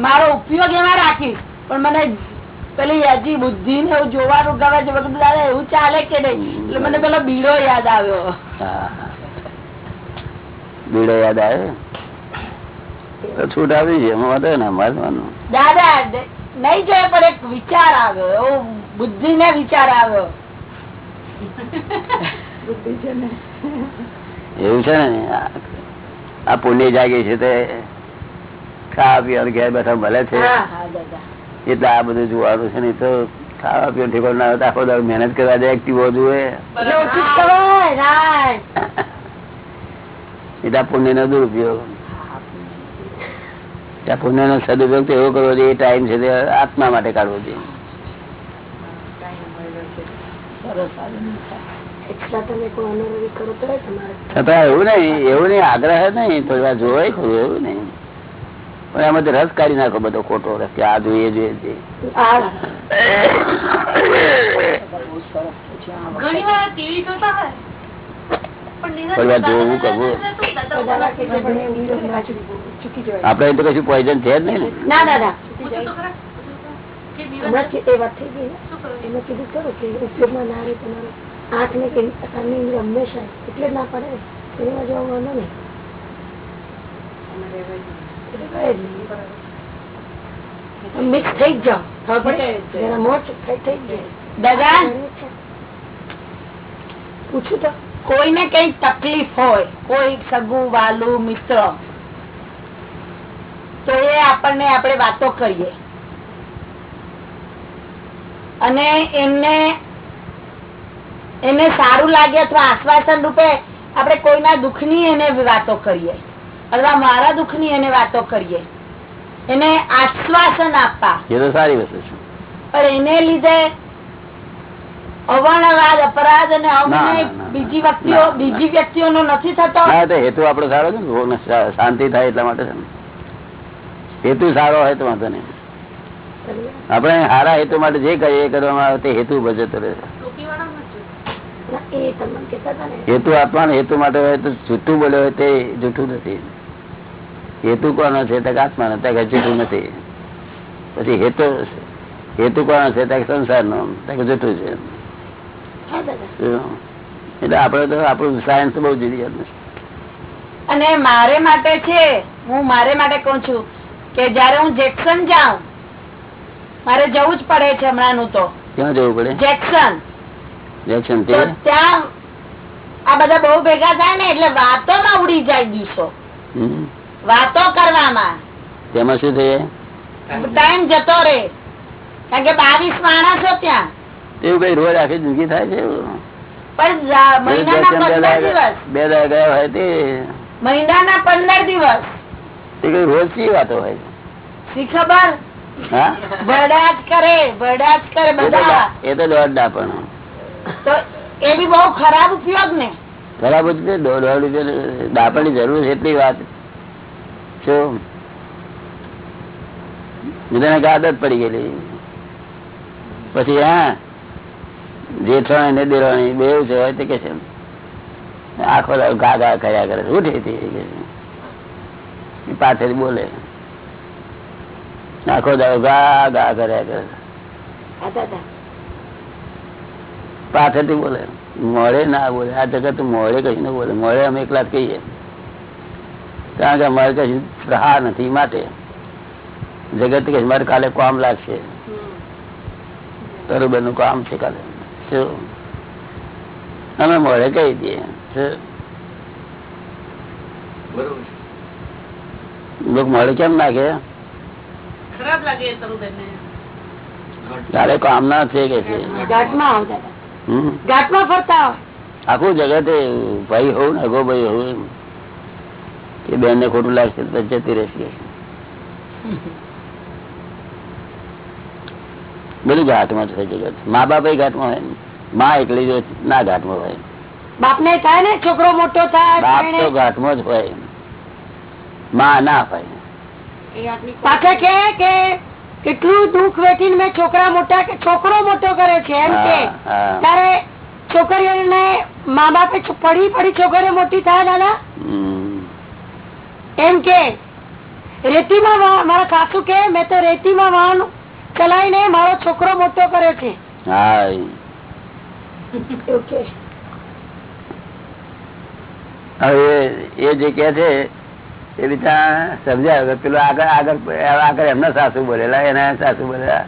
મારો ઉપયોગ એમાં રાખીશ. પણ મને પેલી હજી બુદ્ધિ ને એવું જોવાનું ગમે છે. બધું દાદા એવું ચાલે કે નહીં? એટલે મને પેલો બીડો યાદ આવ્યો. બીડો યાદ આવ્યો? છૂટ આવી છે એમાં વાંધો ને મારવાનું દાદા નહીં જોઈએ પણ એક વિચાર આવ્યો. એવો બુદ્ધિ ને વિચાર આવ્યો. એવું છે ને? આ- આ પુણ્ય જાગી છે તે. ખાવા પીવાનું ઘેર બેઠા મળે છે. હા હા દાદા. એટલે આ બધું જોવાનું છે ને તો ખાવા પીવાનું ઠેકો ના હોય આખો દાડો મહેનત કરવા જાય એક્ટિવ જોઈએ. એટલે પુણ્ય નો દુરુપયોગ. આ પુણ્ય નો સદુપયોગ તો એવો કરવો જોઈએ એ ટાઈમ છે તે આત્મા માટે કાઢવો જોઈએ. સરસ આવ્યું. એક્સ્ટ્રા તમે કોઈ અનુરોધ કરો તો તમારે. છતાં એવું નહીં એવું નહીં આગ્રહ નહીં થોડી વાર જોવાય ખરું એવું નહીં. પણ એમાં રસ કાઢી નાખો બધો ખોટો રસ કે આ જોઈએ જોઈએ આપડે તો કશું પોઈઝન છે જ નહીં આંખ ને કે હંમેશા એટલે જ ના પડે. એમાં જવા વાંધો નહીં. મિક્સ થઈ જ જાઓ દાદા? પૂછું તો. કોઈને કઈ તકલીફ હોય કોઈ સગું વાલું મિત્ર તો એ આપણને આપણે વાતો કરીએ. અને એમને એને સારું લાગે અથવા આશ્વાસન રૂપે આપણે કોઈના દુઃખની એને વાતો કરીએ. અથવા મારા દુઃખની એને વાતો કરીએ. એને આશ્વાસન આપવા. એ તો સારી વસ્તુ છે. પણ એને લીધે અવર્ણવાદ અપરાધ અને અવનય ના, ના. બીજી વ્યક્તિઓ ના, ના. બીજી વ્યક્તિઓનો નથી થતો. હેતુ આપડો સારો છે ને? શાંતિ થાય એટલા માટે છે હેતુ સારો હોય તો વાંધો નહીં. આપણે સારા હેતુ માટે જે કરીએ કરવામાં આવે તે હેતુ ભજતો રહે. ના, હતા ને? હેતુ આત્મા હેતુ માટે હોય તો જૂઠું બોલ્યો હોય તે જૂઠું નથી. હેતુ કોનો છે તક આત્મા નો તક જૂઠું નથી. પછી હેતુ હેતુ કોનો છે તક સંસાર નો તક જૂઠું છે? એટલે આપડે તો આપણું સાયન્સ બહુ જુદી અને મારે માટે છે હું મારે માટે કઉ છું કે જયારે હું જેક્સન જાઉં મારે જવું જ પડે છે હમણાં તો. ક્યાં જવું પડે? જેક્સન. જેક્સન તો ત્યાં? આ બધા બહુ ભેગા થાય ને એટલે વાતોમાં ઉડી જાય દિવસો. વાતો કરવામાં. તેમાં શું થઈ ટાઈમ જતો રે. કારણ કે બાવીસ માણસો ત્યાં. એવું કઈ રોજ આખી જિંદગી થાય છે બે દાડા- ગયા હોય તે? મહિનાના પંદર દિવસ. એ કઈ રોજ કઈ વાતો હોય? શી ખબર? હા? ભરડા કરે ભરડાટ કરે બધા. એ તો દોઢ પણ. તો એ બી બહુ ખરાબ ઉપયોગ ને ખરાબ રૂપિયા દાપણની જરૂર છે એટલી વાત. બધાને આદત પડી ગયેલી. પછી હા, જેઠાણી ને દેરાણી બે હોય તે કે છે આખો ગા ગા કર્યા કરે. ઉઠી છે. પાછળ બોલે. આખો દાવ ગા ગા કર્યા કરે પાછળથી બોલે મોડે ના બોલે. આ જગત મોડે કઈ ના બોલે. મોડે અમે એકલા જ કહીએ. કારણ કે અમારે કશું રહા નથી માટે. જગત કે મારે કાલે કામ લાગશે. બરોબરનું કામ છે કાલે. શું? અમે મોડે કહી દઈએ? લોક મોડે કેમ નાખે ખરાબ લાગે એ કાલે કામ ના છે કે છે? આખું જગત ભાઈ હોઉં ને અગો ભાઈ હોવું કે બેન ને ખોટું લાગશે તો જતી રહેશે. બધું ઘાટમાં થઈ જગત મા બાપ ઘાટમાં હોય ને. મા એકલી ના ઘાટમાં હોય. બાપને થાય ને? છોકરો મોટો થાય બાપ તો ઘાટમાં જ હોય. મા ના હોય. પાછા કે કે કેટલું દુઃખ વેઠીને મેં છોકરા મોટા કે છોકરો મોટો કરે છે એમ કે. ત્યારે છોકરીઓ ને છોકરીઓને મા બાપે છો- પડી પડી છોકરીઓ મોટી થાય દાદા હમ. એમ કે રેતીમાં વાહન- મારા સાસુ કે મેં તો રેતીમાં વાહન ચલાવીને મારો છોકરો મોટો કર્યો છે. હવે એ જે કે છે એ રીતના સમજાય પેલું આગળ આગળ આગળ એમના સાસુ બોલેલા એના સાસુ બોલેલા.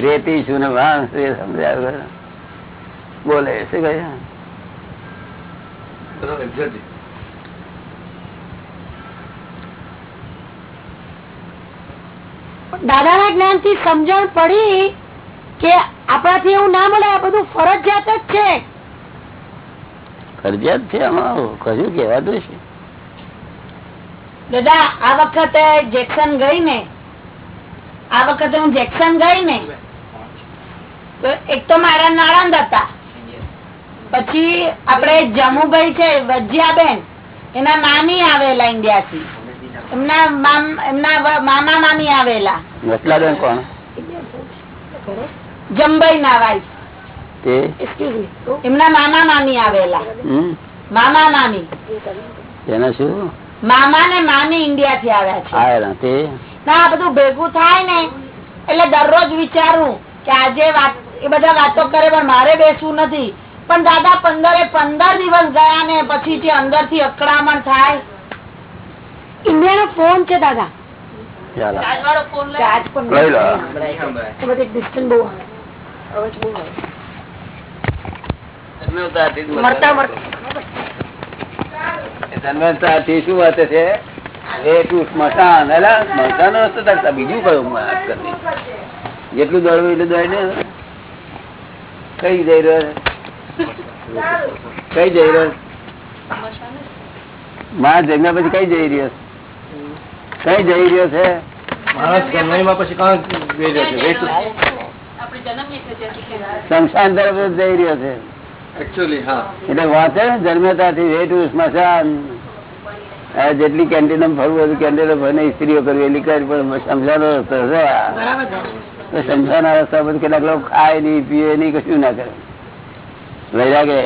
રેતી શું ને વાણ શું એ સમજાય બોલે શું કહે? દાદાના જ્ઞાનથી સમજણ પડી કે આપણાથી એવું ના મળે આ બધું ફરજિયાત જ છે. ફરજિયાત છે આમાં કશું કહેવાતું છે. દાદા આ વખતે જેક્સન ગઈ ને આ વખતે હું જેક્સન ગઈ ને તો એક તો મારા નાળંદ હતા. પછી આપણે જમુભાઈ છે વજ્યાબેન એના નાની આવેલા ઇન્ડિયા થી. એમના મામ- મામા મામી આવેલા. વસલાબેન કોણ? જંબઈ ના વાઈફ એમના મામા મામી આવેલા. મામા મામી. એના શું? મામા ને મામી ઇન્ડિયા થી આવ્યા છે. ના બધું ભેગું થાય ને એટલે દરરોજ વિચારું કે આજે વાત એ બધા વાતો કરે પણ મારે બેસવું નથી. પણ દાદા પંદરે પંદર દિવસ ગયા ને પછી જે અંદરથી અકળામણ થાય. ઇન્ડિયાનો ફોન છે દાદા. બીજું કયું જેટલું દોડવું એટલું દોડ ને કઈ જઈ રહ્યો કઈ જઈ રહ્યો? માં જમ્યા પછી કઈ જઈ રહ્યો છે? કઈ જઈ રહ્યો છે? શમશાન તરફ જઈ રહ્યો છે. એટલે વાંચે ને જન્મતાથી વેઠું સ્મશાન. જેટલી કેન્ટીન ફરવું હતું કેન્ટીનો ફરીને સ્ત્રીઓ કરવી એટલી કરી પણ સમજાનો રસ્તો છે. સમજાના રસ્તા પર કેટલાક લોકો ખાય નહીં પીએ નહીં કશું ના કરે. વૈરાગે.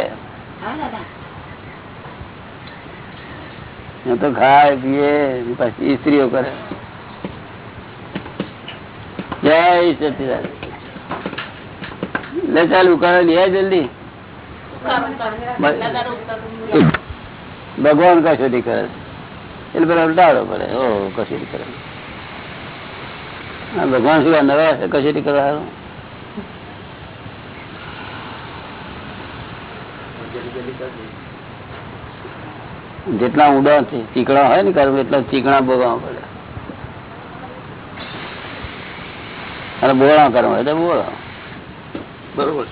એ તો ખાય, પીએ પછી સ્ત્રીઓ કરે. જય સચિદાન લે ચાલ, ઉકાળો લે જલ્દી. ભગવાન કશું નહીં કરે એટલે પેલા ઉલટાડો પડે. ઓ કસોટી કરે. આ ભગવાન શું નવા કશું નહીં કરવા જેટલા ઊંડા છે, ચીકણા હોય ને કર્મ એટલા ચીકણા ભોગવવા પડે. અને બોળા કર્મ હોય તો બોળા. બરોબર.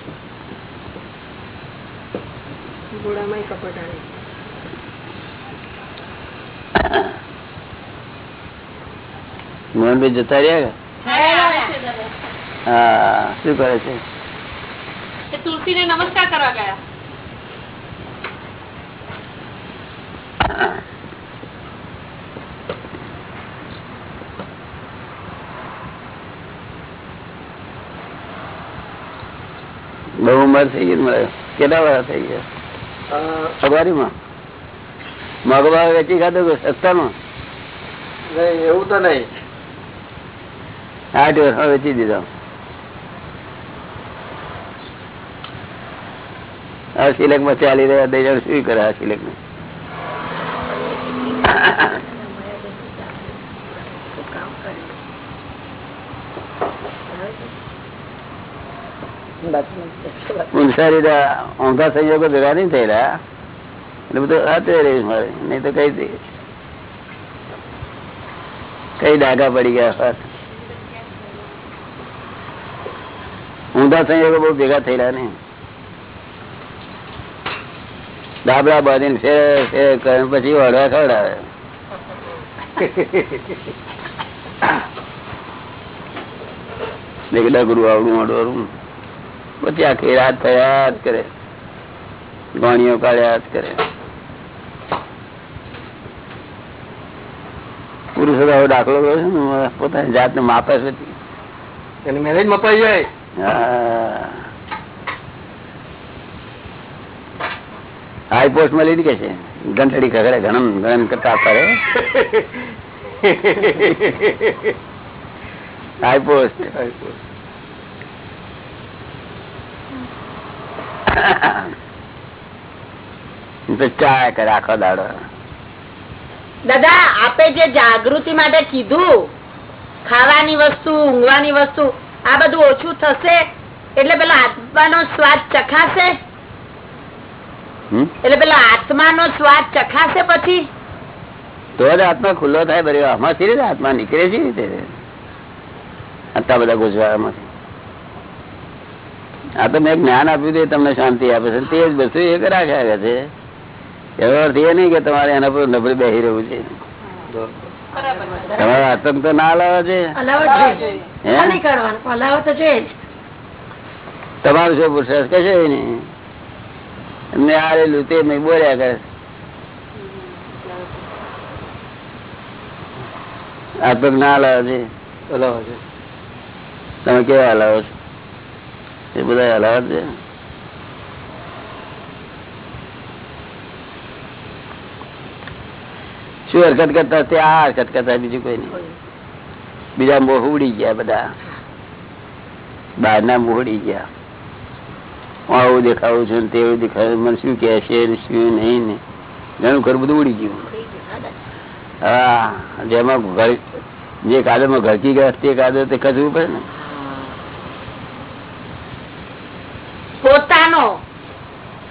મોહનભાઈ જતા રહ્યા. હા શું કરે છે? તુલસી ને નમસ્કાર કરવા ગયા. બહુ ઉંમર થઈ ગઈ મળે કેટલા વર્ષ થઈ ગયા? અગવારીમાં મગવા વેચી ખાધો સસ્તામાં? એવું તો નહીં. આઠ વર્ષમાં વેચી દીધો. આ સિલેકમાં ચાલી રહ્યા દે જણ શું કરે આ સિલેક ને સંયોગો ભેગા કઈ ડાઘા પડી ગયા ઊંધા સંયોગો બહુ ભેગા થયેલા ને ડાબડા બાંધીને ફેર ફેર પછી વળવા ખવડાવે. ડગરું આવડું અડવાડું પછી આખી રાત થયા જ કરે. ગણીઓ કાઢ્યા જ કરે. પુરુષો હવે દાખલો કર્યો છે ને પોતાની જાતને માપે છે એને મેરેજ મપાઈ જાય. હાઈ પોસ્ટમાં લીધી કે છે? ઘંટડી કગડે ગણન ગણન કરતા કરે દાદા, આપે જે જાગૃતિ માટે કીધું, ખાવાની વસ્તુ, ઊંઘવાની વસ્તુ, આ બધું ઓછું થશે? એટલે પેલા આત્માનો સ્વાદ ચખાશે? એટલે પેલા આત્મા નો સ્વાદ ચખાશે પછી? તો જ આત્મા ખુલ્લો થાય બરી આમાં સી રીતે આત્મા નીકળે છે રીતે? આટલા બધા ગુજરાતમાંથી આ તો મેં જ્ઞાન આપ્યું તે તમને શાંતિ આપે છે. તે જ બધું એક રાખ્યા છે. એનો અર્થ એ નહીં કે તમારે એના પર નબળી બેસી રહેવું છે. તમારો આતંક તો ના અલાવે છે. તમારું શું પુરુષાર્થ કશે નહીં એમને આવેલું તે મેં બોલ્યા કરે. તો ના લાવે છે. હલાવે છે. તમે કેવા હલાવો છો? એ બધા હલાવ છે? શું હરકત કરતા તે આ હરકત કરતા બીજું કોઈ નહીં. બીજા મોહ ઉડી ગયા બધા. બહારના મોહ ઉડી ગયા. હું આવું દેખાવું છું તેવું દેખાયું. મને શું કે છે શું નહીં ને. ઘણું ઘર બધું ઉડી ગયું. હા જેમાં ઘર જે કાદરમાં ઘરકી ગયા તે કાદો તે કચવું પડે ને. પોતાનો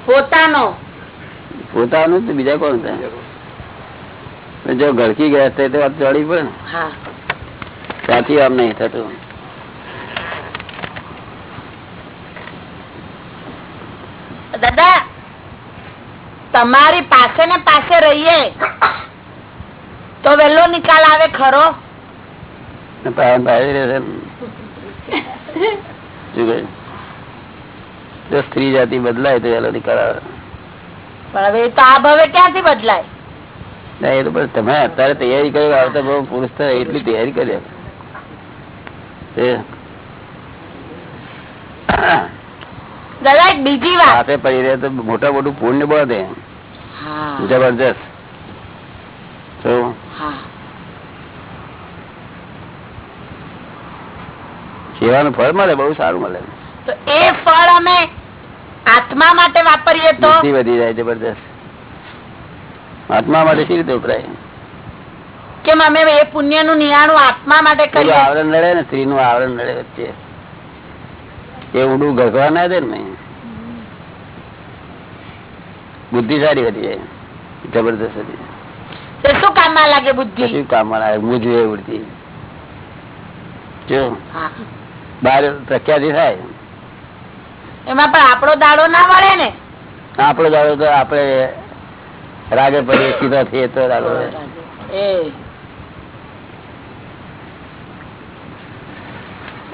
પોતાનો. પોતાનું બીજા કોણ થાય જો ઘરકી ગયા તે તો વાત ચડી પડે ને. ત્યાંથી આમ નહીં થતું. દાદા તમારી પાસે ને પાસે રહીએ તો વહેલો નિકાલ આવે ખરો? જો સ્ત્રી જાતિ બદલાય તો એલો નિકાલ આવે. પણ હવે તો આ ભાવે ક્યાંથી બદલાય? ના, એ તો પણ તમે અત્યારે તૈયારી કરી આવતા બહુ પુરુષ એટલી તૈયારી કરી આપે. એ. દાદા એક બીજી વાત સાથે પડી રહે તો મોટા મોટું પુણ્ય દે જબરજસ્ત સેવાનું ફળ મળે બહુ સારું મળે. તો એ ફળ અમે આત્મા માટે વાપરીએ તો? વધી જાય જબરદસ્ત આત્મા માટે શી રીતે વપરાય? કેમ અમે એ પુણ્યનું નિયાણું આત્મા માટે કરીએ? આવરણ લડે ને સ્ત્રી નું આવરણ લડે વચ્ચે. એ ઊંડું ઘસવા ના દે ને બુદ્ધિ હતી જબરદસ્ત હતી. શું કામમાં લાગે બુદ્ધિ? કશું કામમાં ના મૂંઝવે ઉડતી. જો. બહાર પ્રખ્યાતિ થાય. એમાં પણ આપણો દાડો ના વળે ને? આપણો દાડો તો આપણે રાગે પડીએ સીધા થઈએ તો દાડો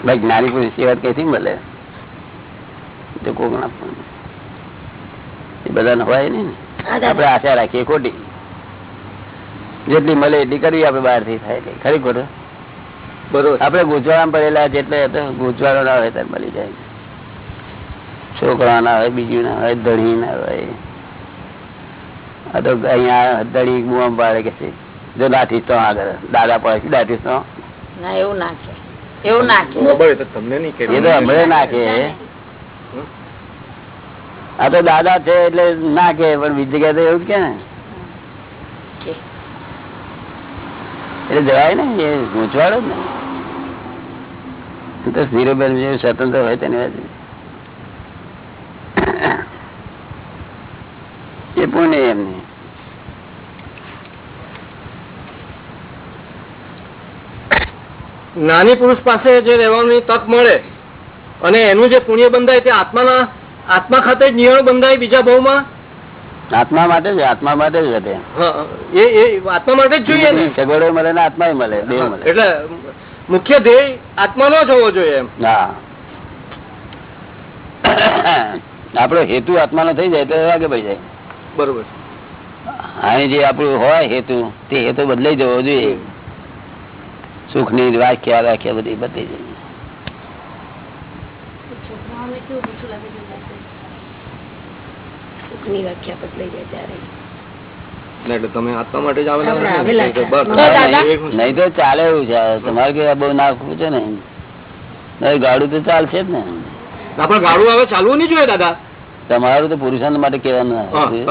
ભાઈ જ્ઞાની પુરુષની વાત કઈથી મળે? તો કોક ના એ બધાને હોય ને. આપડે આશા રાખીએ ખોટી. જેટલી મળે એટલી કરવી આપડે બહારથી થાય ખરી ખોટું? બરોબર. આપડે ગૂંચવાડામાં પડેલા જેટલે તો ના હોય ત્યારે મળી જાય. છોકરા ના હોય બીજું ના હોય ધણી ના હોય. આ તો અહીંયા ધણી બુઆમ પાડે કે જો લાઠી તો આગળ દાદા પડે લાઠી તો. ના એવું નાખે એવું ના કે. મોબાઈલ તો તમને નહીં કે. એ તો હમણાં નાખે આ તો દાદા છે એટલે ના કે પણ બીજી જગ્યાએ તો એવું કે ને. કે. એટલે જવાય ને એ ગૂંચવાડો જ ને તો ધીરુબેન જેવું સ્વતંત્ર હોય તેની વાત. એ પુણ્ય એમની. નાની પુરુષ પાસે જે રહેવાની તક મળે અને એનું જે પુણ્ય બંધાય તે આત્માના આત્મા ખાતે નિયણ બંધાય બીજા ભાવમાં? આત્મા માટે જ આત્મા માટે જ વધે આત્મા માટે જ જોઈએ ને? સગવડો મળે ને આત્મા મળે એટલે મુખ્ય ધ્યેય આત્મા નો જ હોવો જોઈએ એમ. હા. આપણો હેતુ આત્માનો થઈ જાય તો આગે ભાઈ જાય. બરોબર. અહીં જે આપણું હોય હેતુ તે હેતુ બદલાઈ જવો જોઈએ. સુખની વ્યાખ્યા વ્યાખ્યા બધી બદલાઈ જાય. નહીં તો ચાલે એવું છે. તમારે કે બહુ નાખવું છે ને? નહીં ગાડું તો ચાલશે જ ને. આપણે ગાડું હવે ચાલવું નહીં જોઈએ દાદા. તમારું તો પુરુષાર્થ માટે.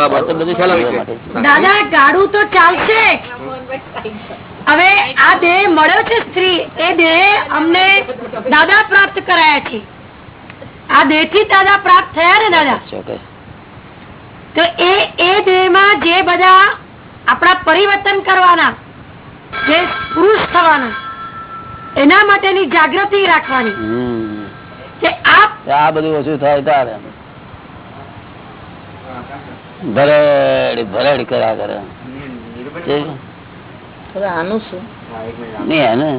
માટે દાદા ગાડું તો ચાલશે હવે આ દેહ મળ્યો છે સ્ત્રી. એ દેહ અમને દાદા પ્રાપ્ત કરાયા છે. આ દેહથી દાદા પ્રાપ્ત થયા ને દાદા? તો એ એ દેહમાં જે બધા આપણા પરિવર્તન કરવાના જે પુરુષ થવાના એના માટેની જાગૃતિ રાખવાની. કે આ બધું ઓછું થાય તારે ભરડ ભરડ કર્યા કરે. આનું શું? નહીં હે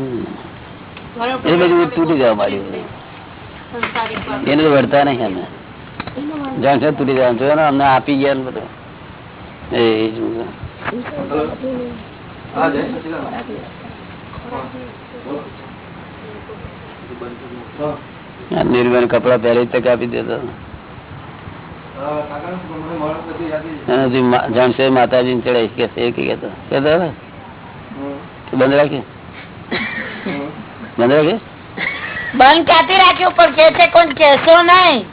એ બધું તૂટી જવા માંડ્યું એને તો વળતા નહીં અમે. જાણ છે તૂટી જવાનું. જોયો ને અમને આપી ગયા ને બધું. એ જ બધું. હા, જય સચ્ચિદાનંદ. આ નિર્માણ કપડા પહેરી તક આપી દેતો. અને હજી મા- જાણશે માતાજી ને ચડાઈ કે છે કે કેતો કેતો હવે? કે બંધ રાખી? બંધ રાખી? બંધ ક્યાંથી રાખ્યું? પણ કે છે કોઈ કેસો નહીં.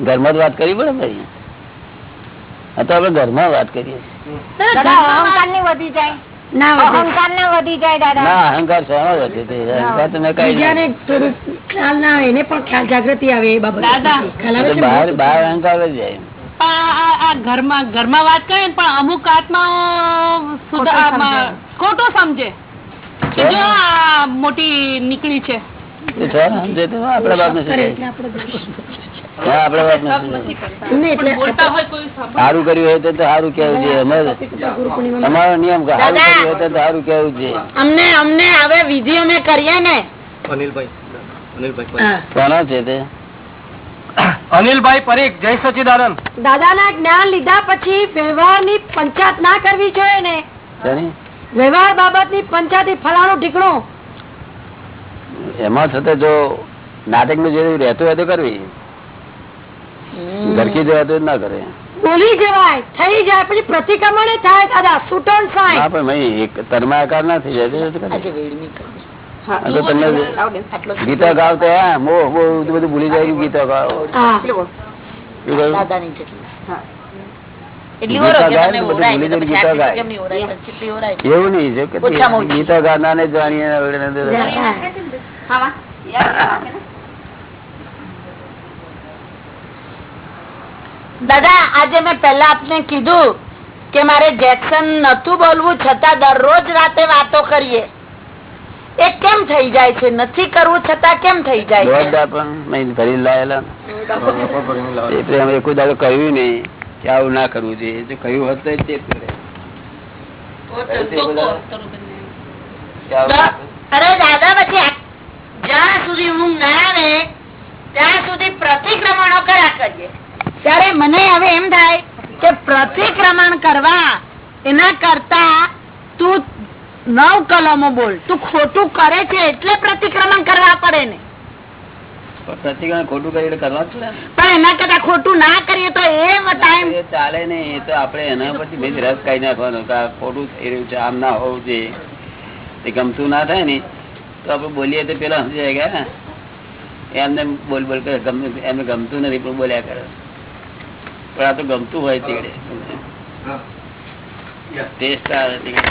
ઘરમાં જ વાત કરી પડે ભાઈ? તો આપણે ઘરમાં વાત કરીએ. ઘરમાં ઘરમાં વાત કરીએ ને પણ અમુક આત્માઓ ખોટું સમજે. જો આ મોટી નીકળી છે. એ ને, સમજે તો આપણા બાપ ને કરે એટલે આપણે દોષ. હા આપણા બાપ ને નહીં, એટલે બોલતા હોય કોઈ સાંભળે. સારું કર્યું હોય તો તો સારું કેવું છે અમારે ગુરુ પૂર્ણિમામાં. તમારો નિયમ સારું દાદા. કર્યું હોય તો તો સારું કેવું છે અમને અમને હવે વિધિ અમે કરીએ ને. અનિલભાઈ અનિલભાઈ હા. છે તે? અનિલભાઈ પરીખ જય સચિદાનંદ. દાદાના જ્ઞાન લીધા પછી વ્યવહારની પંચાયત ના કરવી જોઈએ ને. વ્યવહાર બાબતની ઈ ફલાણું ઢીકણો. એમાં છતાં જો નાટકનું જે રહેતું હોય તો કરવી. ઘરકી જવા તો ના કરે. બોલી જવાય. થઈ જાય. પછી પ્રતિક્રમણ થાય દાદા. સુટણ ના થાય પણ ભાઈ એક તન્માયાકાર ના થઈ જાય તો. તો તમને ગીતો ગાવતા હા. મોહ બધું ભૂલી જાય ગીતા ગાવ. હા. દાદાની જેટલી. એવું નહીં. ગીતો ને. દાદા આજે મેં પેલા આપને કીધું કે મારે જેક્સન નતું બોલવું છતાં દરરોજ રાતે વાતો કરીએ. એ કેમ થઈ જાય છે? નથી કરવું છતાં કેમ થઈ જાય છે? દોડદા પણ ભરી લાયેલા. કહ્યું નહીં. કે આવું ના કરવું જોઈએ જો કહ્યું હોત તો તે. અરે દાદા પછી જ્યાં સુધી ઊંઘ ના આવે ત્યાં સુધી પ્રતિક્રમણો કર્યા કરીએ. ત્યારે મને હવે એમ થાય કે પ્રતિક્રમણ કરવા એના કરતા તું નવ કલમો બોલ. તું ખોટું કરે છે એટલે પ્રતિક્રમણ કરવા પડે ને. પ્રતિક્રમણ ખોટું કરી એટલે કરવા ને. પણ એના કરતા ખોટું ના કરીએ તો એ ટાઈમ ચાલે નહીં એ તો આપણે એના પરથી ભાઈ રસ કાઢી નાખવાનો કે આ ખોટું થઈ રહ્યું છે આમ ના હોવું જોઈએ. એ ગમતું ના થાય ને તો આપણે બોલીએ તો પેલા સમજાય ગયા એમને બોલ બોલ કરે ગમે એમને ગમતું નથી પણ બોલ્યા કરે. પણ આ તો ગમતું હોય તીકડે ટેસ્ટ આવે તીકડે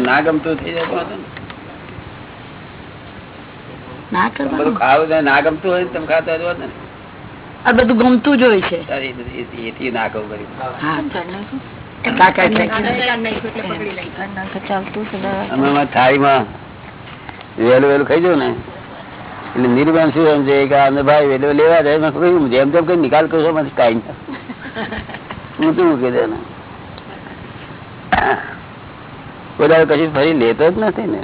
ના ગમતું થઈ જાય બધું ખાવું ના ગમતું હોય તમે ખાતા હોય તો આ બધું ગમતું જ હોય છે. એથી- ના કહું વહેલું વહેલું ખાઈ ને. એટલે નિર્માણ શું એમ છે કે અમે ભાઈ વહેલું લેવા જાય મેં કહ્યું જેમ તેમ કઈ નિકાલ કરશો મને કાંઈ હું શું મૂકી દે કોઈ કશું ફરી લેતો જ નથી ને.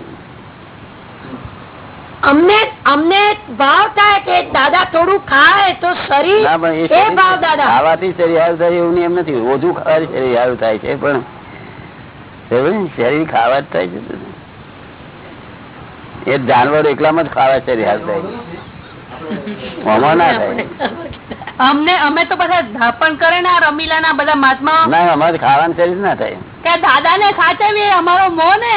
અમને અમને ભાવ થાય કે દાદા થોડું ખાય તો શરીર એ એ ભાવ દાદા. ખાવાથી શરીર સારું થાય એવું એમ નથી. ઓછું ખાવાથી શરીર સારું થાય છે પણ શરીર ખાવા જ થાય છે એ જાનવર એકલામાં જ ખાવા શરીર સારું થાય છે. ના થાય. અમને અમે તો બધા ધાપણ કરે ને રમીલા ના બધા મહાત્મા ના અમારે ખાવાનું શરીર ના થાય. કે દાદા ને સાચવીએ અમારો મો ને.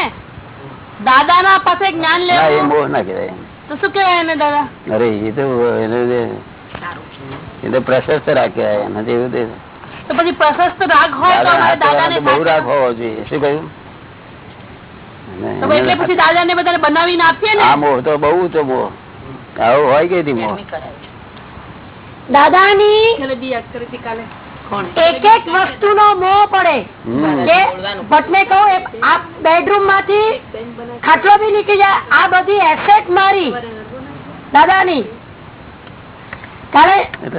દાદા ના પાસે જ્ઞાન એ લેવું મોહ ના કહેવાય. તો શું કેવાય એને દાદા? અરે એ તો એને એ તો પ્રશસ્ત રાખ્યા એના એવું તે. તો પછી પ્રશસ્ત રાગ હોય તો દાદા અમારે દાદા બહુ રાખ હોવો જોઈએ. શું કહ્યું? એટલે પછી દાદા ને બધાને બનાવીને આપીએ ને? આ મોહ તો બહુ તો મોહ આવું હોય કે મોહ દાદાની એક એક વસ્તુ નો મોહ પડે. કે ભટ્ટને કહું આ બેડરૂમમાંથી ખાટલો બી નીકળી જાય. આ બધી એસેટ મારી. દાદાની.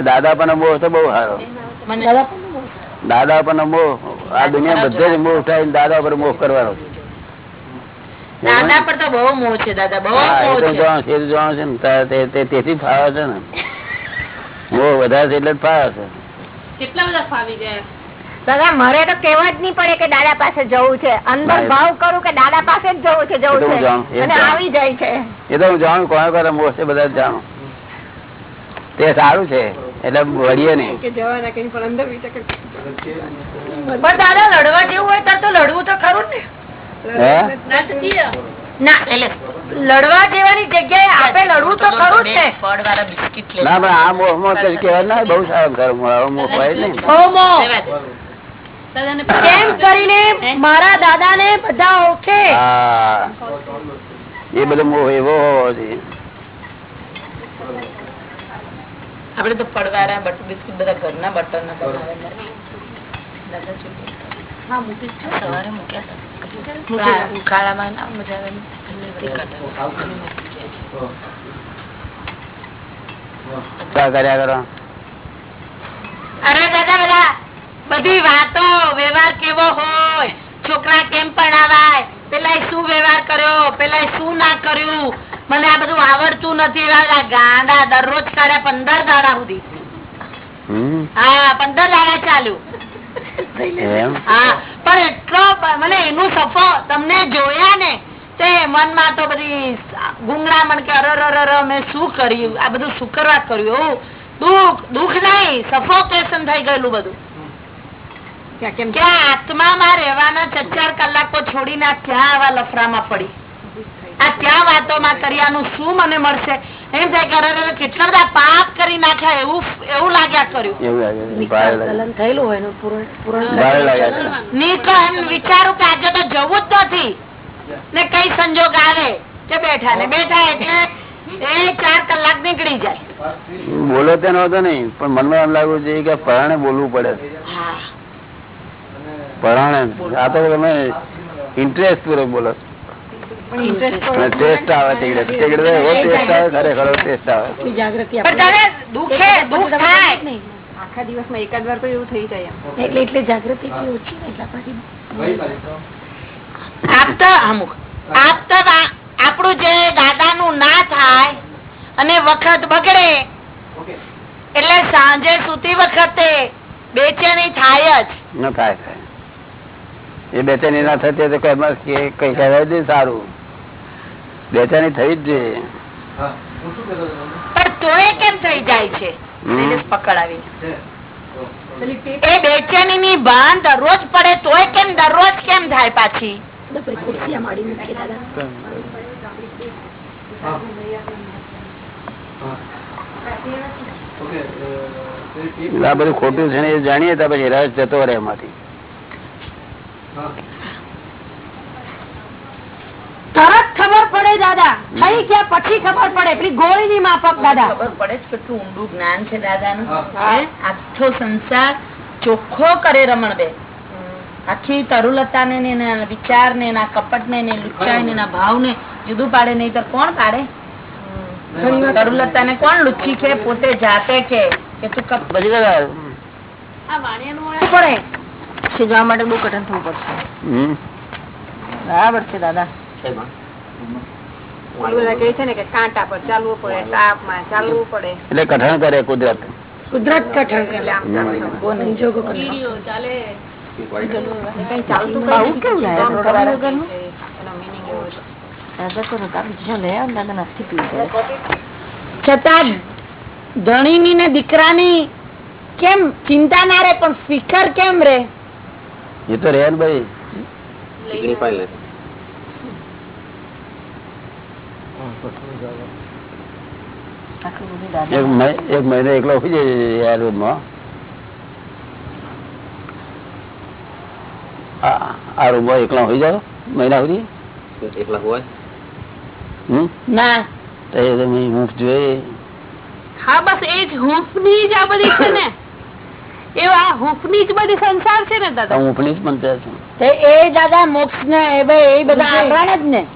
દાદા પણ મોહ તો બહુ સારો. દાદા પણ મોહ આ દુનિયા બધે જ મોહ ઉઠાવીને દાદા પર મોહ કરવાનો દાદા પર તો બહુ મોહ છે દાદા. બહુ તેથી ફાવે છે ને. મોહ વધારે એટલે જ ફાવે છે. કેટલા બધા ફાવી ગયા દાદા મારે તો કેવા જ નહીં પડે કે દાદા પાસે જવું છે. અંદર ભાવ કરું કે દાદા પાસે જ જવું છે જવું છે. અને આવી જાય છે. એ તો હું જાણું કોણ કરે મોસે બધા જાણું. તે સારું છે એટલે વળીએ નહીં. પણ દાદા લડવા જેવું હોય ત્યારે તો લડવું તો ખરું ને. લડવા જેવાની જગ્યાએ આપણે લડવું તો ખરું જ ને. પણ આ મોહ મોહ તો ના બહુ સારો ખરો મોહ હોય કેમ કરીને મારા દાદા ને બધા ઓકે એ બધો મોહ એવો હોવો જોઈએ. આપડે તો ફળવાળા બટર બિસ્કીટ બધા ઘરના બટર ના. સવારે મૂક્યા ઉખાડામાં ના મજા આવે અરે દાદા બધા બધી વાતો વ્યવહાર કેવો હોય? છોકરા કેમ ભણાવાય પેલા શું વ્યવહાર કર્યો? પેલા શું ના કર્યું? મને આ બધું આવડતું નથી. ગાંડા દરરોજ કાઢ્યા પંદર દાડા સુધી. હા પંદર દાડા ચાલ્યું. હા પણ એટલો મને એનું સફો તમને જોયા ને તે મનમાં તો બધી ગુંગળામણ કે અરર મેં શું કર્યું આ બધું શું કરવા કર્યું એવું. દુઃખ દુઃખ નહીં સફોકેશન થઈ ગયેલું બધું. કે આ આત્મામાં રહેવાના ચાર ચાર કલાકો છોડીને ના ક્યાં આવા લફરામાં પડી. આ ક્યાં વાતોમાં કર્યાનું શું મને મળશે? એમ થાય કે અરે અરે કેટલા પાપ કરી નાખ્યા એવું એવું લાગ્યા કર્યું. એવું લાગે ભારે લાગે થયેલું હોય એનું પૂરણ પૂરણ ભારે લાગે છે. ની તો એમ વિચારું કે આજે તો જવું જ નથી. ને કઈ સંજોગ આવે કે બેઠા ને. બેઠા એટલે એ ચાર કલાક નીકળી જાય. બોલો તેનો હતો નહીં પણ મનમાં એમ લાગવું જોઈએ કે પરાણે બોલવું પડે. પરાણે. આ તો તમે ઇન્ટરેસ્ટ પૂર્વક બોલો ટેસ્ટ આવે આપણું જે દાદાનું ના થાય. અને વખત બગડે એટલે સાંજે સુતી વખતે બેચેની થાય જ ન થાય એ બેચેની ના થતી તો કઈ કઈ કહેવાય સારું. બેચેની થઈ જ જોઈએ. પણ તોય કેમ થઈ જાય છે? એ બેચેની ની ભાન દરરોજ પડે તોય કેમ દરરોજ કેમ થાય પાછી? આ બધું ખોટું છે ને એ જાણીએ તો પછી રસ જતો રહે એમાંથી તરત ખબર પડે દાદા. થઈ ગયા પછી ખબર પડે? પેલી ગોળી ની માફક દાદા. ખબર પડે કેટલું ઊંડું જ્ઞાન છે દાદાનું? હે? આખો સંસાર ચોખ્ખો કરે રમણબેન આખી તરુલતા ને ને એના વિચાર ને એના કપટ ને ને લુચ્ચાઈ ને એના ભાવ ને જુદું પાડે નહીં તો કોણ પાડે? તરુલતા ને કોણ લુચ્છી છે? પોતે જાતે છે કે તું કપ બધી પડે? જવા માટે બહુ કઠણ થવું પડશે. બરાબર છે દાદા. એટલે કઠણ કરે કુદરત. કુદરત કઠણ છતાં ધણીની ને દીકરાની કેમ ચિંતા ના રે પણ ફિકર કેમ રે એ તો રે ભાઈ. એક મહિનો એકલો હોઈ જાય આ રૂમમાં. આ રૂમ રૂમમાં એકલા હોઈ જાઓ મહિના સુધી. એકલા હોય? હમ? ના. તો એ તમે હૂંફ જોઈએ. હા બસ એ જ હૂંફની જ આ બધી છે ને. એ આ જ બધી સંસાર છે ને દાદા? હૂંફની જ પંચાયત છે. એ દાદા મોક્ષ ને એ ભાઈ એ બધા આવરણ જ ને.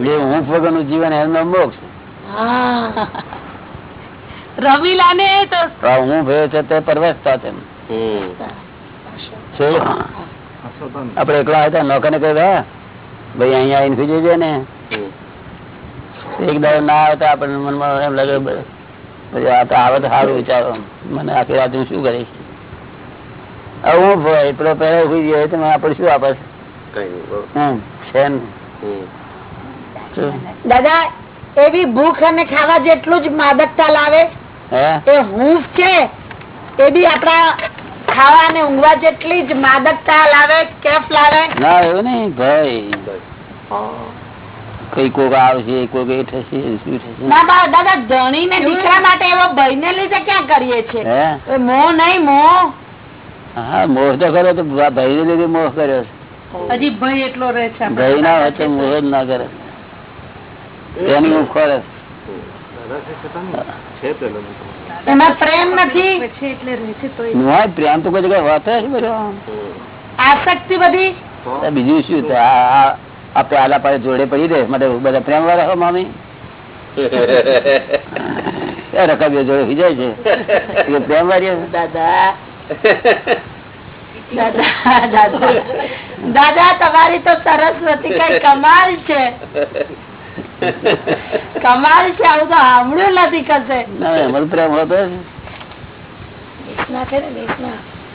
જે હૂંફ વગરનું જીવન એમનો મોક્ષ. રમીલા ને તો તો આ છે તે પરવસતા છે. છે? આપડે એકલા હતા નોકર ને કહ્યું "હા, ભાઈ અહીંયા આવીને સુઈ જજે ને. એક દાડો ના આવે તો આપણને મનમાં એમ લાગે આવે તો સારું વિચારો. મને આખી રાત હું શું કરીશ? હું એટલો પહેલા ઊભી ગયો તો આપણે શું આપે છે દાદા એવી ભૂખ અને ખાવા જેટલું જ માદકતા લાવે એ હૂંફ છે. એ બી આપણા ખાવા અને ઊંઘવા જેટલી જ માદકતા લાવે કેફ લાવે. ના એવું નઈ ભાઈ કઈ કોક આવશે કોક એ થશે શું થશે? ના બા દાદા ધણી ને દીકરા માટે એવો ભય ને લીધે ક્યાં કરીએ છે હે? નહીં મોહ નહીં મોહ હા મોહ તો કર્યો તો ભાઈ ને લીધે મોહ કર્યો છે. હજી ભાઈ એટલો રહે છે ભાઈ ના હોય તો મોહ જ ના કરે. એની હું રહે બીજું શું પાસે જોડે પડી દે માટે બધા પ્રેમ વાળા હો મામી? એ રકાબીઓ જોડે જાય છે. પ્રેમ વાળી દાદા દાદા દાદા. દાદા તમારી તો સરસ્વતી કઈ કમાલ છે. કમાલ છે આવું તો સાંભળ્યું નથી કશે. ના પ્રેમ હતો.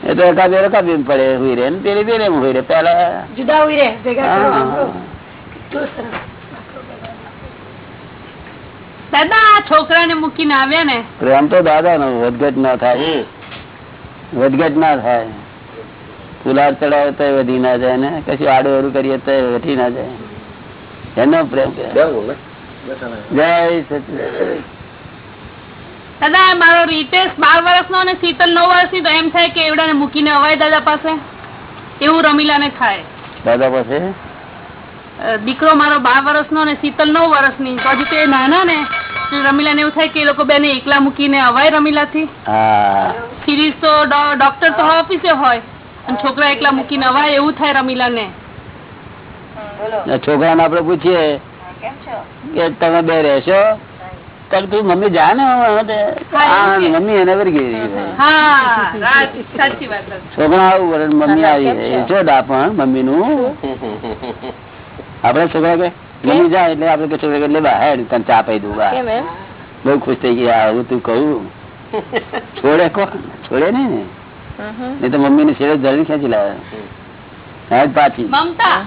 એ તો રકાબી રકાબી પડે હુઈ રે પેલી પેલી એમ હુઈ રે પેલા જુદા ઉઈ રે ભેગા કરો હા. સાંભળો. કેટલું સરસ. દાદા આ છોકરાને મૂકીને આવ્યા ને? પ્રેમ તો દાદા નો વધઘટ ના થાય. વધઘટ ના થાય. ફુલાર ચડાવે તો વધી ના જાય ને? કશું આડું અડું કરીએ તો વધી ના જાય. એનો પ્રેમ જય મારો રીતેશ બાર વર્ષ નો અને શીતલ નવ વર્ષની તો એમ થાય કે એવડાને મૂકીને અવાય દાદા પાસે? એવું રમીલા ને થાય. દાદા પાસે? દીકરો મારો બાર વર્ષનો ને શીતલ નવ વર્ષની. તો હજુ તે નાના ને. રમીલા ને એવું થાય કે એ લોકો બેને એકલા મૂકીને અવાય રમીલા થી સિરીઝ તો ડોક્ટર તો ઓફિસે હોય. અને છોકરા એકલા મૂકીને અવાય એવું થાય રમીલા ને છોકરા ને આપડે પૂછીએ કે તમે બે રહેશો? તો તું મમ્મી જા ને હવે તે. હા, મમ્મી એને વાત. છે. છોકરા આવું મમ્મી આવી જો દાપણ મમ્મી નું આપડે છોકરા કે મમ્મી જાય એટલે આપડે કે છોકરા કે લે બા હેડ તને ચા પાઈ દઉં બા. બઉ ખુશ થઈ ગયા આવું તું કહું. છોડે કોણ છોડે નઈ ને? નહીં તો મમ્મી ને છેડે જલ્દી ખેંચી લાવે. હેડ પાછી. મમતા.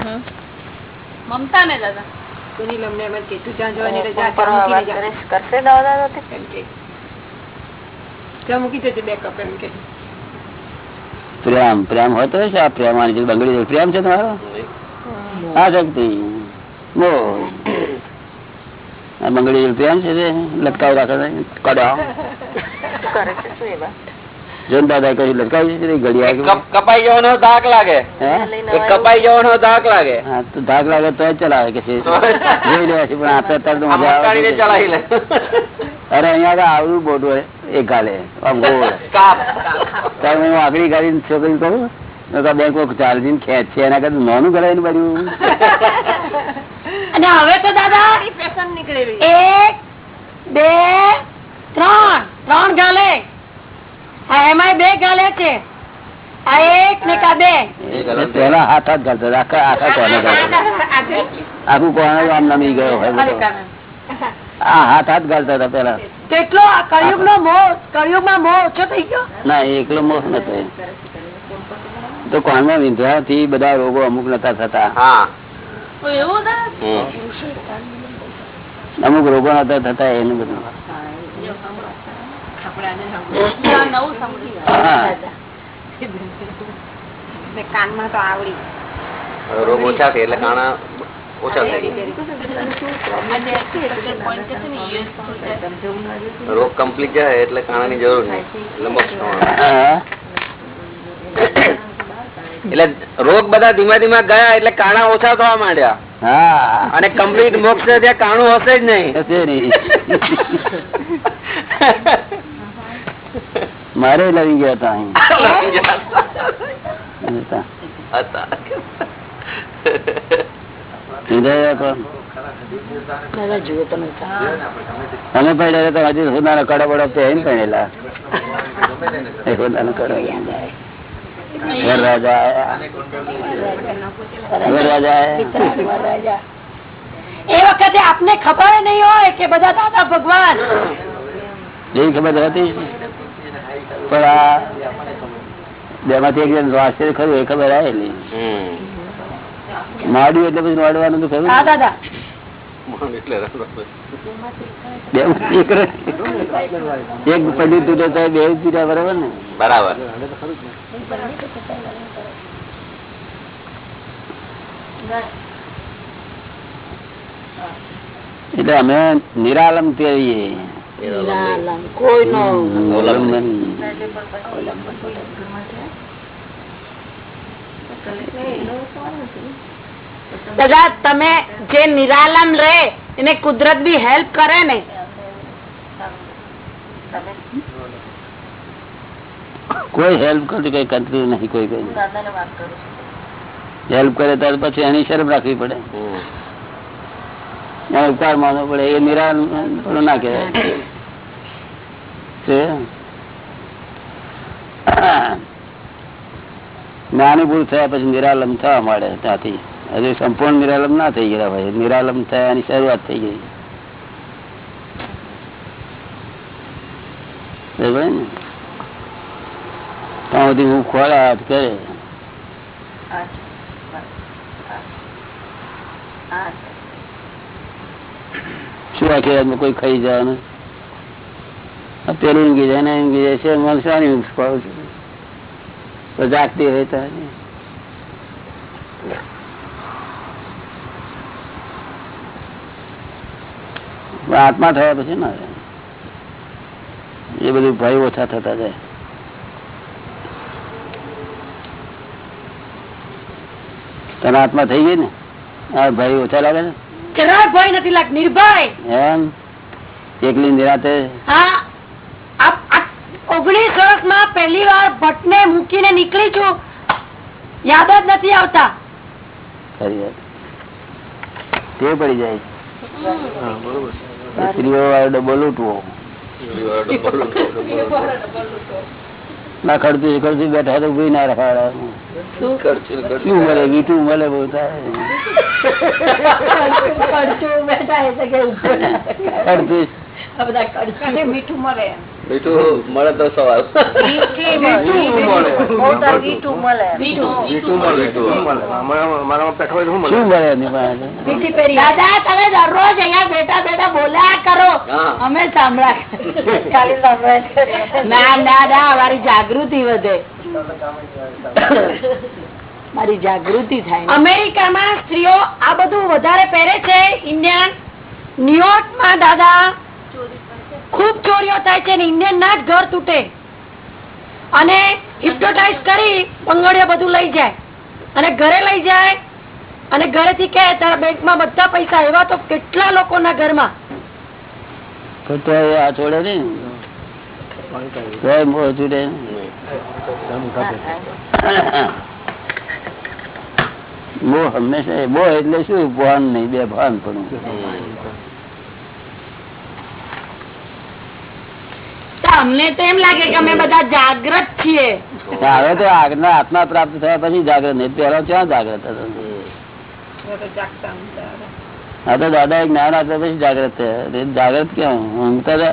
મમતા ને દાદા પ્રેમ પ્રેમ હોતો તો આ પ્રેમ આની બંગડી પ્રેમ છે તમારો? હા શક્તિ બો આ બંગડી જેવી પ્રેમ છે લટકાવી રાખે કડા. જોન દાદા કરી લટકાવી છે તે ઘડિયાળ કપાઈ જવાનો ધાક લાગે. કપાઈ જવાનો ધાક લાગે. હા તો ધાક લાગે તો ચલાવે કે છે. જોઈ લેવા છે પણ આ અત્યારે તો મજા આવે ચલાવી લે. અરે અહીંયા તો આવડું બોટું એક ગાલે. આમ ગોળ. હું આગળ ગાડી છોકરી કહ્યું, બેંક ચાર્જિંગ ખેંચ છે એના કરતા નાનું કરાય બધું અને હવે તો દાદા એક બે ત્રણ. ત્રણ ગાલે. એમાં બે ગાલે છે. આ એક ને કા બે? પેલા હાથ હાથ ગાલતા હતા, આખા આખા કોને ગાલતા આખું કોને આમ નમી ગયો આ હાથ હાથ ગાલતા હતા પેલા કેટલો કળિયુગ નો મોહ કળિયુગમાં મોહ ઓછો થઈ ગયો. ના એકલો મોહ નતો. તો કોણમાં થી બધા રોગો અમુક નતા થતા. અમુક રોગો નતા થતા એનું બધું. નવું સાંભળ્યું હા. કાનમાં તો આવડી. રોગ ઓછા છે એટલે કાણા ઓછા થઈ રોગ કમ્પ્લીટ જાય એટલે કાણાની જરૂર નહીં. એટલે મોક્ષ. એટલે રોગ બધા ધીમા ધીમા ગયા એટલે કાણા ઓછા થવા માંડ્યા. અને કમ્પ્લીટ મોક્ષ ત્યાં કાણું હશે જ નહીં. હશે મારે લવી ગયા હતા. હતા. હતા. તમે અમે પડ્યા તો હજી સોનાનો કડો બડો પહેરીને એ સોનાનો કડો વરરાજા રાજા એ વખતે આપને ખબર નહીં હોય કે બધા દાદા ભગવાન. જેવી ખબર હતી. પણ આ બેમાંથી એક જણ વાંચે ખરું એ ખબર આવેલી હમ. માડ્યું એટલે પછી માડવાનું તો ખરું દાદા. બે એક ર- એક પડી તૂટે તો બે તૂટ્યા બરાબર ને? બરાબર. એટલે અમે નિરાલમ કહીએ. કોઈ નો અવલંબન દાદા તમે જે નિરાલમ રે એને કુદરત બી હેલ્પ કરે ને. કોઈ હેલ્પ કરતી કઈ કરતું નહીં કોઈ કઈ હેલ્પ કરે ત્યારે પછી એની શરમ રાખવી પડે. એનો ઉપકાર માનવો પડે. એ નિરાલ થોડું ના કહેવાય. છે? ભૂલ થયા પછી નિરાલમ થવા માંડે ત્યાંથી. હજુ સંપૂર્ણ નિરાલમ ના થઈ ગયા ભાઈ નિરાલમ થયાની શરૂઆત થઈ ગઈ. ને? ત્યાં સુધી હું ખોળા હાથ કરે. શું આખી કોઈ ખાઈ જવાનું? પેલું ઊંઘી જાય ને ઊંઘી જાય છે ઊંઘ છું? જાગતી હોય તો. આત્મા થયા પછી ને. એ બધું ભય ઓછા થતા જાય. તને આત્મા થઈ ગઈ ને? આ ભય ઓછા લાગે ને જરાય ભય નથી લાગતો નિર્ભય. એમ? એકલી નિરાતે હા આ- આ ઓગણીસ પહેલી વાર ભટ્ટને મૂકીને નીકળી છું. યાદ જ નથી આવતા. ખરી વાત. તે પડી જાય. સ્ત્રીઓ વાળો ડબ્બો લૂંટવો ના ખડતું ખડતું બેઠા તો ઊભી ના રખાડા શું? મળે ગીટું મળે બહુ થાય. કડચું મીઠું મળે મીઠું મળે તો સવાલ દાદા તમે દરરોજ અહીંયા બેઠા બેઠા બોલ્યા કરો. અમે સાંભળ્યા ના ના ના અમારી જાગૃતિ વધે. મારી જાગૃતિ થાય. અમેરિકામાં સ્ત્રીઓ આ બધું વધારે પહેરે છે. ઇન્ડિયન ન્યુયોર્કમાં દાદા ખૂબ ચોરીઓ થાય છે ઇન્ડિયન ના જ ઘર તૂટે. અને હિપ્નોટાઇઝ કરી બંગડીઓ બધું લઈ જાય. અને ઘરે લઈ જાય. અને ઘરેથી કે તારા બેંકમાં બધા પૈસા એવા તો કેટલા લોકોના ઘરમાં? આ છોડે ને હંમેશા બો એટલે શું, ભાન નહીં, બે ભાન પણ અમને તો એમ લાગે કે અમે બધા જાગ્રત છીએ. હવે તો આગના આત્મા પ્રાપ્ત થયા પછી જાગ્રત નહીં પેલા ક્યાં જાગ્રત હતો હા તો દાદા એક જ્ઞાન આપ્યા પછી જાગ્રત થયા. જાગ્રત કેમ? ઊંઘતા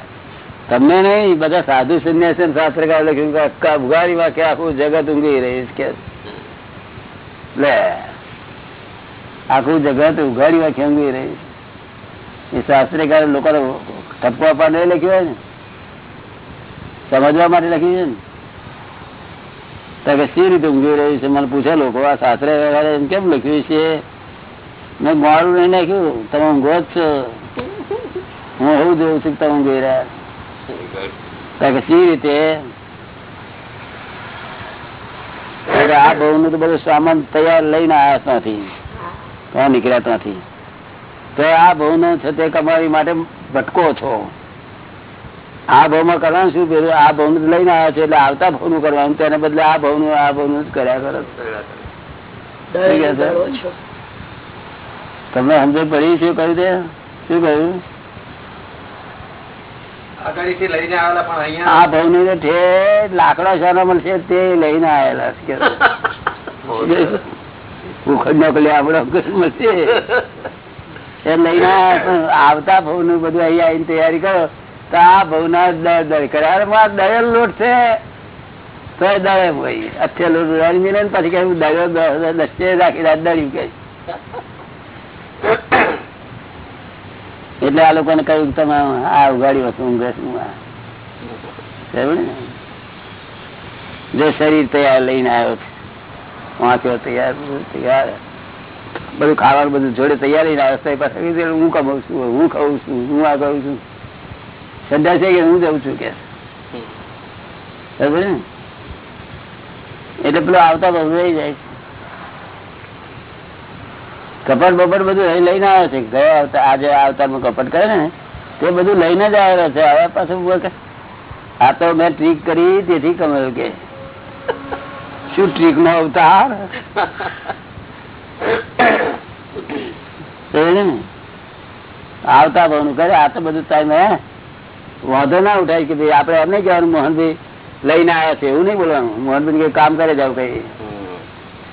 તમને નહીં બધા સાધુ સંન્યાસી શાસ્ત્રકાર લખ્યું કે અક્કા ઉઘાડી વાંકે આખું જગત ઊંઘી રહીશ કે. લે આખું જગત ઉઘાડી વાંકે ઊંઘી રહીશ એ શાસ્ત્રકાર લોકો ઠપકો આપવા નહીં લખ્યું હોય ને? સમજવા માટે લખી છે ને? સી રીતે ઊંઘી રહ્યું છે? મને પૂછે, લોકો આ સાસરે એમ કેમ લખ્યું છે? મેં મારું નહીં નાખ્યું તમે ઊંઘો જ છો. હું એવું જોઉં છું તમે ઊંઘી રહ્યા. સી રીતે? આ બહુ નું તો બધું સામાન તૈયાર લઈને આવ્યા નથી. નીકળ્યા નથી. તો આ બહુ નો છે તે કમાવી માટે ભટકો છો. આ ભાવમાં કરવાનું શું? પેલું આ ભાવનું લઈને આવ્યા છે એટલે આવતા ભાવનું કરવાનું. તેને બદલે આ ભાવનું આ ભાવનું જ કર્યા કરો. ઠીક છે, સર? તમને સમજણ પડી શું કહ્યું તે? શું કહ્યું? આ ભાવની ઠેઠ લાકડા શાના મળશે તે લઈને આવેલા ઉખડ નોકલી આપડે મળશે એ લઈને આવતા ભાવનું બધું અહીંયા આવીને તૈયારી કરો. તો આ ભાવ ના દર દર કરે. અરે મારા દળેલ લોટ છે. તો એ દરે ભાઈ અત્યારે લોટ ઉડાડી મેલે પછી કહ્યું દરિયો દસે રાખી રાત દળ્યું કે એટલે આ લોકોને કહ્યું તમે આ ઉગાડી વસ્તુ ઊંઘે શું ને? જો શરીર તૈયાર લઈને આવ્યો છે. વાંચ્યો તૈયાર તૈયાર. બધું ખાવાનું બધું જોડે તૈયાર લઈને આવ્યો પાસે હું કમાઉં છું, હું ખાઉં છું, હું આ કહું છું. શ્રદ્ધા છે કે હું જઉં છું કે? ને? એટલે પેલો આવતા રહી જાય. કપટ બપટ બધું લઈને આવ્યો છે. ગયા આવતા આજે આવતારમાં કપટ કરે ને તે બધું લઈને જ આવેલો છે. હવે પાછું આ તો મેં ટ્રીક કરી તેથી કમાયું કે શું ટ્રીક નો અવતાર? આવતા ભાવનું કરે? આ તો બધું ટાઈમ હે. વાંધો ના ઉઠાય કે ભાઈ આપડે એમ નહીં જવાનું મોહનભાઈ લઈને આવ્યા છે, એવું નહીં બોલવાનું. મોહનભાઈ કઈ કામ કરે જાવ કઈ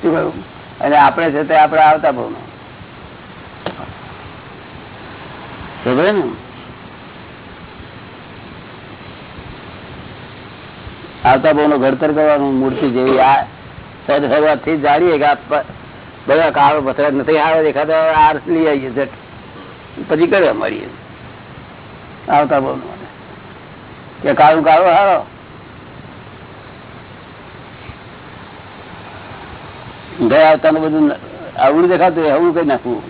શું કહ્યું? અને આપણે છે તે આપણે આવતા ને. આવતા ભાવનું ઘડતર કરવાનું મૂર્તિ જેવી આ શરૂઆતથી જાણીએ કે બધા કાળો પથરા નથી આવે દેખાતા આર્સ લઈ આવીએ. પછી કરે મળીએ. આવતા ભાવનું કે કાળું કાળો હારો. ગયા આવતાનું બધું આવડું દેખાતું હોય આવડું કઈ નાખવું.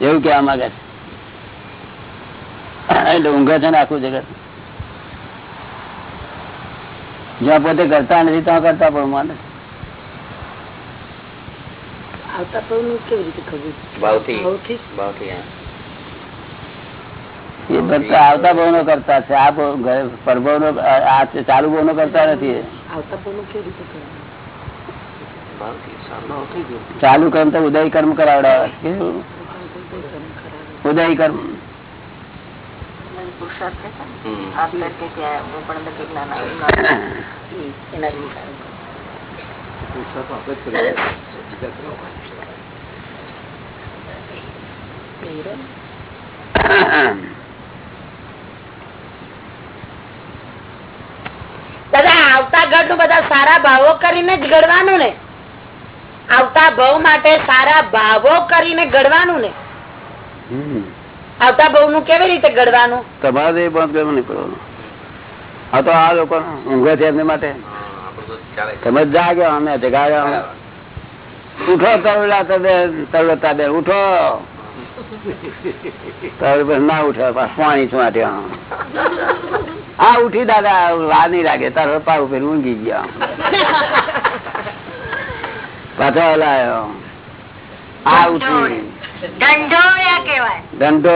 એવું કેવા માંગે છે. એટલે ઊંઘે છે ને આખું જગત. જ્યાં પોતે કરતા નથી ત્યાં કરતા પણ માને આવતા પણ કેવી રીતે ખબર? ભાવથી. ભાવથી ભાવથી હા. એ કરતા આવતા ભાવ નો કરતા છે. આ ભાવ પરભાવ નો આ ચાલુ ભાવ નો કરતા નથી. ચાલુ કર્મ તો ઉદય કર્મ કરાવડાવે. કેવું ઉદય કર્મ. પુરુષાર્થ છે ને? હમ. આપ તરીકે કે હું પણ અંદર કંઈક નાના ઉદાહરણ એના જ વિચારો. દાદા આવતા ગઢનું બધા સારા ભાવો કરીને જ ઘડવાનું ને. આવતા ભાવ માટે સારા ભાવો કરીને ઘડવાનું ને. આવતા ભાવનું કેવી રીતે ઘડવાનું? તમારે બંધ નહીં આ તો આ લોકો ઊંઘે છે એમને માટે. તમે જાગ્યો અમે જગાડ્યો ઉઠો બેન તરવતા બેન ઉઠો. ના ઉઠે પાછું પાણી છવાટ્યો હા ઉઠી દાદા વાર નહીં લાગે તારો પાવ પેલું ઊંઘી ગયા. પાછો હલાયો આ ઉઠી. ઢંઢોળ્યા કહેવાય. દંડો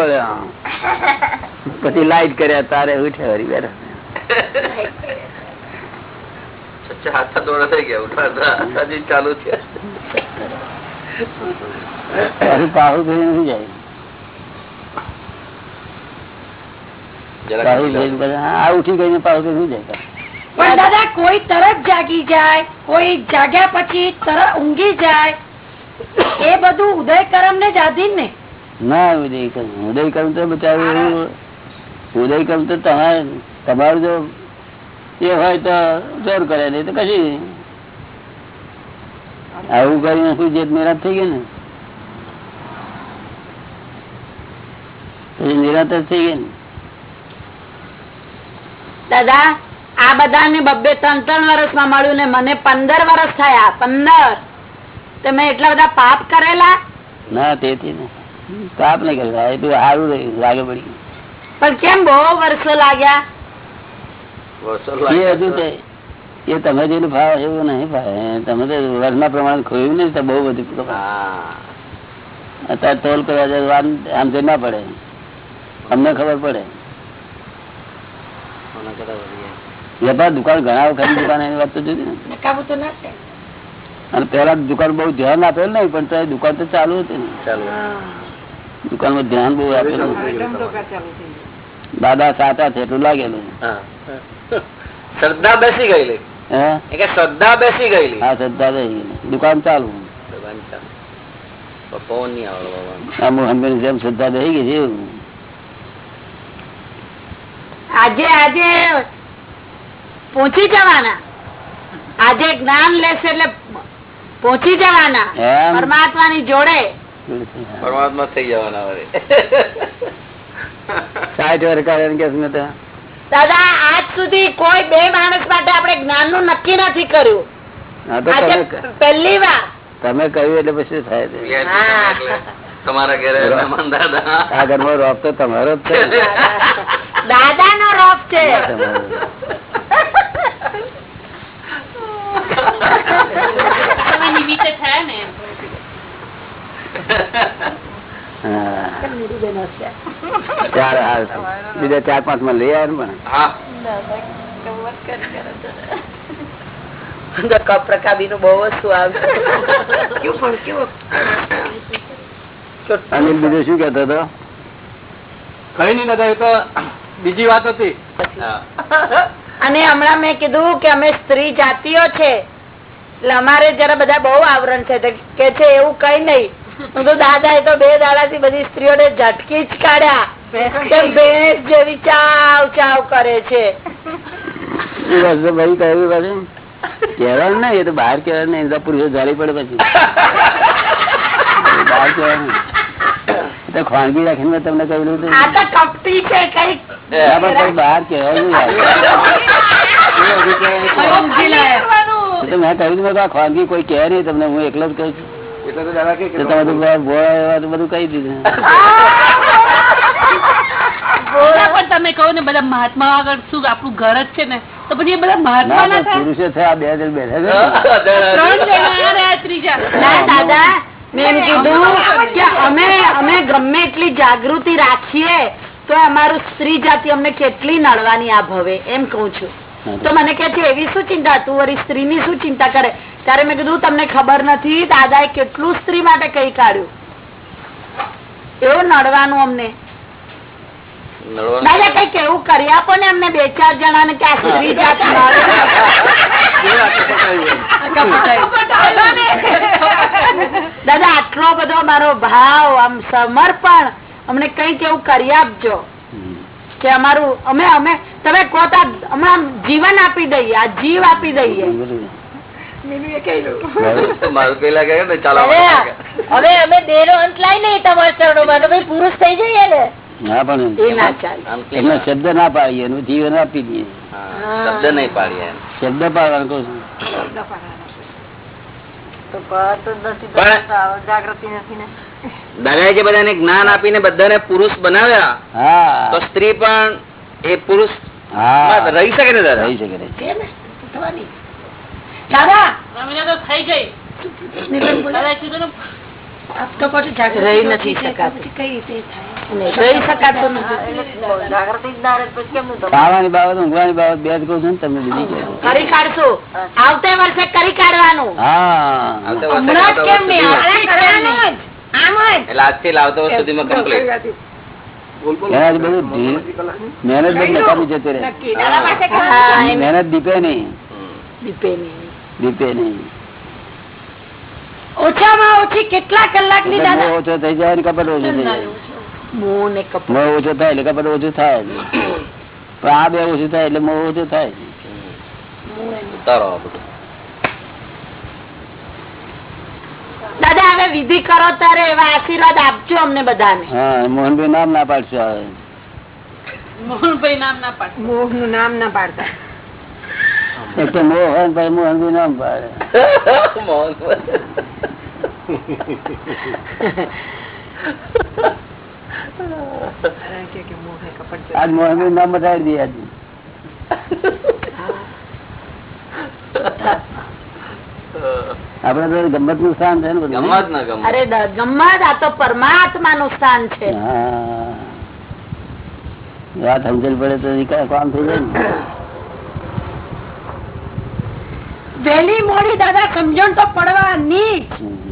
પછી લાઈટ કર્યા તારે ઉઠે વળી બેઠા. સચ્ચા હાથા દોડા થઈ ગયા ઉઠાડતા હજી ચાલુ છે પાછું પાહુ થઈ નથી જાય જરાક પાહુ થઈને પછી આ ઉઠી જાય પણ દાદા કોઈ તરત જાગી જાય કોઈ જાગ્યા પછી તરત ઊંઘી જાય એ બધું ઉદય કરમ ને જ આધીન ને. ના ઉદય કર્મ ઉદય કર્મ તો બચાવ્યું ઉદય કર્મ તો તમારે તમારું જો એ હોય તો જોર કરે નહીં તો કશી આવું કરીને શું જે નિરાશ થઈ ગયું ને? પછી નિરાશ જ થઈ ગઈ ને. દાદા આ બધાને બબ્બે ત્રણ ત્રણ વર્ષમાં મળ્યું ને મને પંદર વર્ષ થયા પંદર. તમે એટલા બધા પાપ કરેલા? ના તેથી ને પાપ નહીં કરેલા એ તો સારું રહ્યું લાગે પડી પણ કેમ બહુ વર્ષો લાગ્યા? એ હજુ એ તમે જેટલું ભાવ એવું નહીં ભાવે તમે તો વર્ષના પ્રમાણે ખોયું નહીં તો બહુ બધું અત્યારે તોલ કરવા આમ આમ જે ના પડે. અમને ખબર પડે. વેપાર દુકાન ઘણા ખરી દુકાન એની વાત તો જુદી ને. નકામું તો ના થાય. અને પેલા દુકાન બહુ ધ્યાન આપેલું નહીં પણ દુકાન તો ચાલુ હતી ને. દુકાનમાં ધ્યાન બહુ આપેલું દાદા સાચા છે એટલું લાગેલું શ્રદ્ધા બેસી ગયેલી. હે? એ શ્રદ્ધા બેસી ગયેલી. હા શ્રદ્ધા રહી ગયેલી. દુકાન ચાલુ. પવન નહીં આવડો જેમ શ્રદ્ધા બેસી ગઈ છે. એવું આજે આજે પહોંચી જવાના. આજે જ્ઞાન લેશે એટલે પહોંચી જવાના. પરમાત્મા ની જોડે. પરમાત્મા થઈ જવાના સાઠ વર્ષ દાદા આજ સુધી કોઈ બે માણસ માટે આપણે જ્ઞાનનું નક્કી નથી કર્યું. પહેલી વાર. તમે કહ્યું એટલે પછી થાય છે. તમારા ઘરે મહેમાન દાદા. આ ઘરમાં રોપ તો તમારો જ છે. દાદા નો રોપ બીજા ચાર પાંચમાં લઈ આવે ને કપ પ્રકાબી નું બહુ વસ્તુ આવશે. પણ અનિલ બીજું શું કેતો હતો? કઈ નઈ દાદા એ તો બીજી વાત હતી. અને હમણાં મેં કીધું કે અમે સ્ત્રી જાતિઓ છે. એટલે અમારે જરા બધા બહુ આવરણ છે. કે છે એવું કઈ નહીં. હું તો દાદા એ તો બે દાડા થી બધી સ્ત્રીઓને ઝટકી જ કાઢ્યા. ભેંસ જેવી ચાવ ચાવ કરે છે. ભાઈ? કહ્યું પાછું કહેવાનું નહીં એ તો બહાર એ તો પુરુષો જાળી પડે પછી બહાર કહેવાનું નહીં. એ તો ખાનગી રાખીને તમને કહ્યું બહાર તો મેં કહ્યું ખાનગી કોઈ કહે નહીં તમને હું એકલો જ કહું છું. એટલે તો દાદા કે તો તમે બધા કહી દીધું. તમે કહો ને બધા મહાત્મા આગળ શું આપણું ઘર જ છે ને તો પછી બધા મહાત્મા પુરુષો છે આ બે જણ બેઠા ત્રણ જણા ત્રીજા. દાદા. મેં કીધું કે અમે અમે ગમે એટલી જાગૃતિ રાખીએ તો અમારું સ્ત્રી જાતિ અમને કેટલી નડવાની આ ભવે એમ કઉ છું. તો મને કે છે એવી શું ચિંતા? તું વરી સ્ત્રી ની શું ચિંતા કરે? ત્યારે મેં કીધું તમને ખબર નથી દાદા એ કેટલું સ્ત્રી માટે કઈ કાઢ્યું? એવું નડવાનું અમને. દાદા કંઈક એવું કરી આપો ને અમને બે ચાર જણા ને કે આ સ્ત્રી જાત દાદા આટલો બધો મારો ભાવ આમ સમર્પણ અમને કંઈક એવું કરી આપજો. કે અમારું અમે અમે તમે કોતા હમણાં જીવન આપી દઈએ આ જીવ આપી દઈએ. મારું પેલા કહે ચાલો હવે હવે અમે દેહ નો અંત લાવી નહીં તમારા ચરણો માં પુરુષ થઈ જઈએ ને. ના પણ એ ના ચાલે. એમનો શબ્દ ના પાડીએ એનું જીવન આપી દઈએ. શબ્દ નહીં પાડીએ શબ્દ પાડવાનું કહું પાડતો જ નથી પણ- તો આવો જાગૃતિ નથી ને. દાદાએ જે બધાને જ્ઞાન આપીને બધાને પુરુષ બનાવ્યા હા. તો સ્ત્રી પણ એ પુરુષ હા. રહી શકે ને દાદા? રહી શકે દાદા! થઈ ગઈ. રહી નથી શકાતું. રહી શકાતું નથી ખાવાની બાબત ઊંઘવાની બાબત બે જ કઉ છું ને તમને બીજી કરી કાઢશું. આવતા વર્ષે કરી કાઢવાનું. મહેનત દીપે નહીં. દીપે નહીં. ઓછામાં ઓછી કેટલા કલાકની ની ઓછો થઈ જાય ખબર ઓછી ઓછું થઈ જાય મોહ ને મોહ ઓછો થાય એટલે કપટ ઓછું થાય પણ આ બે ઓછું થાય એટલે મોં ઓછું થાય ઉતારો આ બધું. દાદા હવે વિધિ કરો ત્યારે એવા આશીર્વાદ આપજો અમને બધાને. હા મોહનભાઈ નામ ના પાડશો હવે. મોહનભાઈ નામ ના પાડતા. મોહનું નામ ના પાડતા. એક તો મોહન ભાઈ મોહન નામ પાડે. આજ મોહન નામ બતાવી દે આજે. આપડે તો ગમતનું સ્થાન છે ને ગમત ગમત અરે ગમ્મત આ તો પરમાત્મા નું સ્થાન છે. હા. વાત સમજણ પડે તો કામ થઈ જાય ને. વહેલી મોડી દાદા સમજણ તો પડવાની જ.